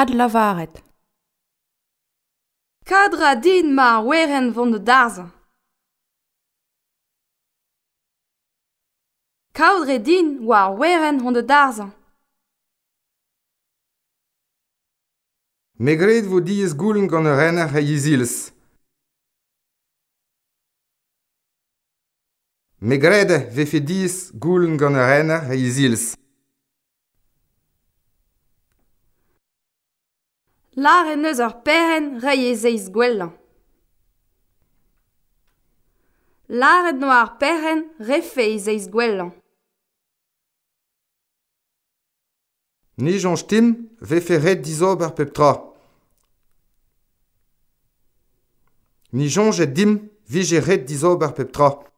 Ad lavaret. Kadra din ma weren vont de darze. Kaudre din war weren hon de darze. Megret vo diez goulen gant ur renner ha yizils. Megrede vefe diez goulen gant ur renner ha yizils. Lar en eus ur peren rei e zeiz gwellañ. Lar en ar peren refe ez eiz gwellañ. Nijon tim vefe red dizober pep tra. Nijon e dim vije red dizob pep tra.